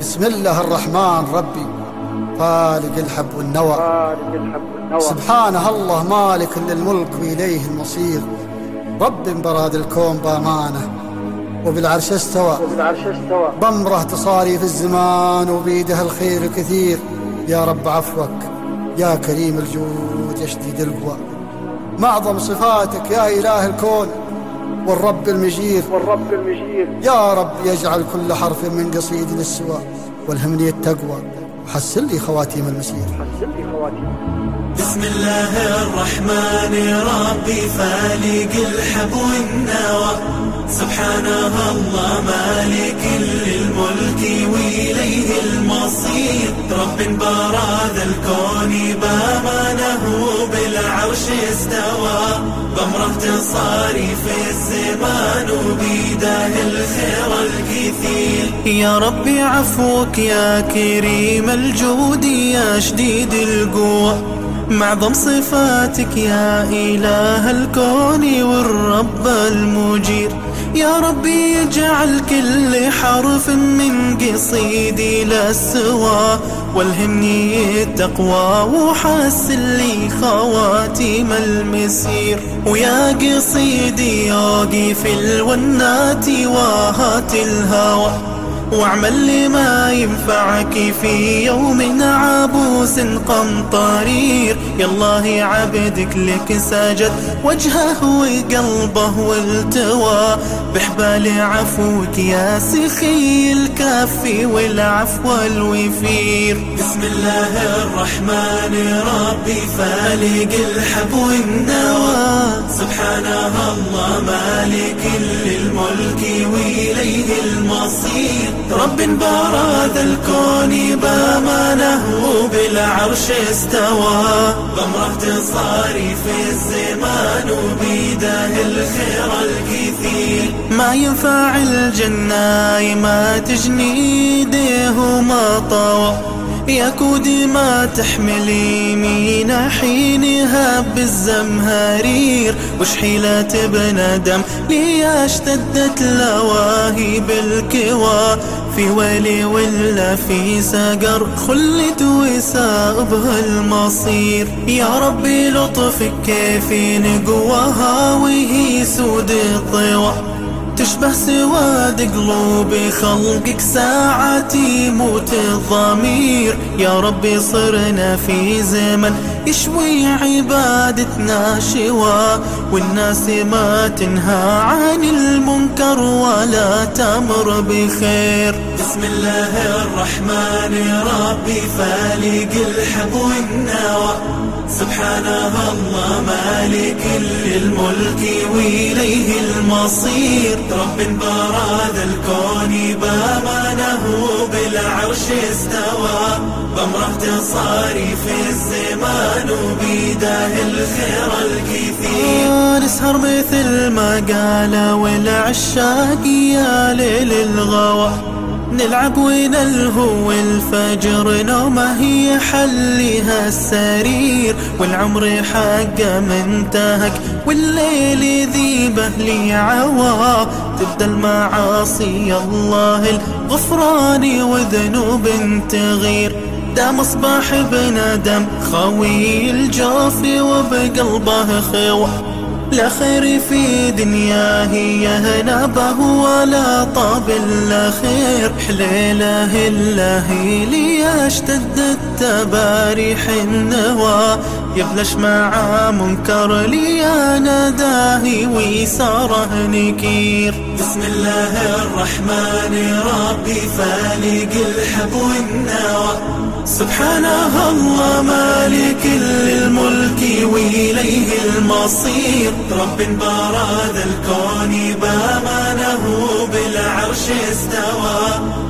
بسم الله الرحمن ربي. خالق الحب والنوى. سبحانه الله مالك للملك وإليه المصير. رب براد الكون بأمانة وبالعرش استوى. وبالعرش استوى. بأمره تصاري في الزمان وبيده الخير الكثير يا رب عفوك. يا كريم الجود يا شديد القوى. معظم صفاتك يا إله الكون. والرب المجير. والرب المجيد يا رب يجعل كل حرف من قصيد للسوى والهمني التقوى. وحسن لي خواتيم المسير. حسن لي خواتيم. بسم الله الرحمن ربي فالق الحب والنوى. سبحانه الله مالك للملك وإليه المصير. رب براذ الكون. بأمره تصاري في الزمان وبيده الخير الكثير. يا ربي عفوك يا كريم الجود يا شديد القوة. معظم صفاتك يا إله الكون والرب المجير. يا ربي اجعل كل حرف من قصيدي للسوى والهمني التقوى وحسن لي خواتيم المسير. ويا قصيدي يوقي في الونات واهات الهوى. واعمل لما ينفعك في يوم عبوس قمطرير. يا الله عبدك لك سجد وجهه وقلبه والتوى بحبال عفوك يا سخي الكافي والعفو الوفير بسم الله الرحمن ربي فالق الحب والنوى. سبحانه الله مالك للملك وإليه المصير. رب باراذ الكون بامانه بالعرش استوى. بأمره تصاري في الزمان وبيده الخير الكثير. ما ينفع الجناي ما تجني يديه ما طوى. يا كودي ما تحمل يمين حينها بالزمهرير وش حيلة بندم لي اشتدت لواهي بالكوى في ويلي ولا في سقر خلت وسابها المصير. يا ربي لطفك كيف نقواها وهي سود الطوى. تشبه سواد قلوب خلقك ساعة يموت الضمير. يا ربي صرنا في زمن يشوي عبادتنا شوا والناس ما تنهى عن المنكر ولا تمر بخير. بسم الله الرحمن ربي فالق الحب والنوى. سبحانه الله مالك للملك وإليه المصير. رب براذ الكون بامانه بالعرش استوى بأمره تصاري في الزمان وبيده الخير الكثير. نسهر مثل ما قال والعشاق يا ليل الغوى. نلعب ونلهو والفجر نومه حلها السرير. والعمر حقه منتهك والليل ذيبه لي عوا تبدا المعاصي الله الغفران وذنوب تغير. دا مصباح بندم خوي الجوف وبقلبه خوى لا خير في دنياه يهنبه ولا طاب إلا خير. حليله الله لي اشتد التباريح النوى. يبلش مع منكر لي أنا داهي ويساره نكير. بسم الله الرحمن ربي فالق الحب والنوى. سبحانه الله مالك للملك وإليه المصير. رب براذ الكون بامانه بالعرش استوى.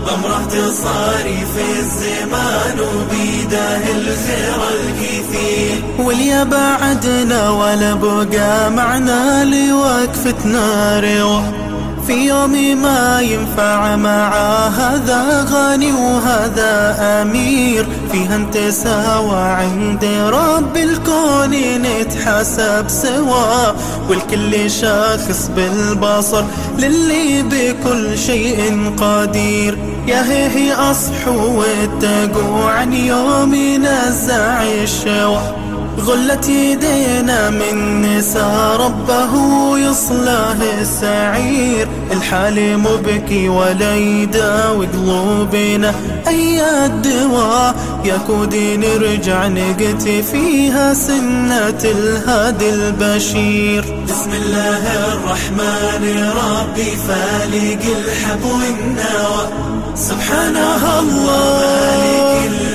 بأمره تصاري في الزمان وبيده الخير الكثير. واليا بعدنا ولا بقى معنا لوقفتنا روا في يوم ما ينفع مع هذا غني وهذا أمير فيها نتساوى عند رب الكون نتحسب سوا والكل شاخص بالبصر للي بكل شيء قدير. يا هي هي أصحوا واتقوا عن يوم ينزع الشوى غلت يدينا من نسى ربه يصلاه السعير الحال مبكي ولا يداوي قلوبنا أي الدواء يا كودي نرجع نقتي فيها سنة الهادي البشير. بسم الله الرحمن ربي فالق الحب والنوى. سبحانه الله. مالك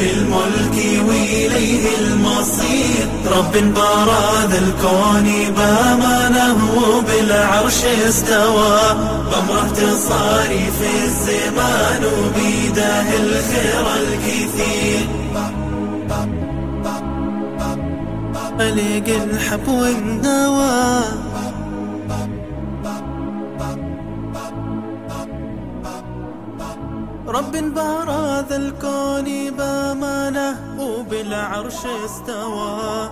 رب ذا الكون بامانه بالعرش استوى بأمره تصاري في الزمان وبيده الخير الكثير. ملك الحب والنوى. رب بارى ذا الكون بامانه وبالعرش استوى.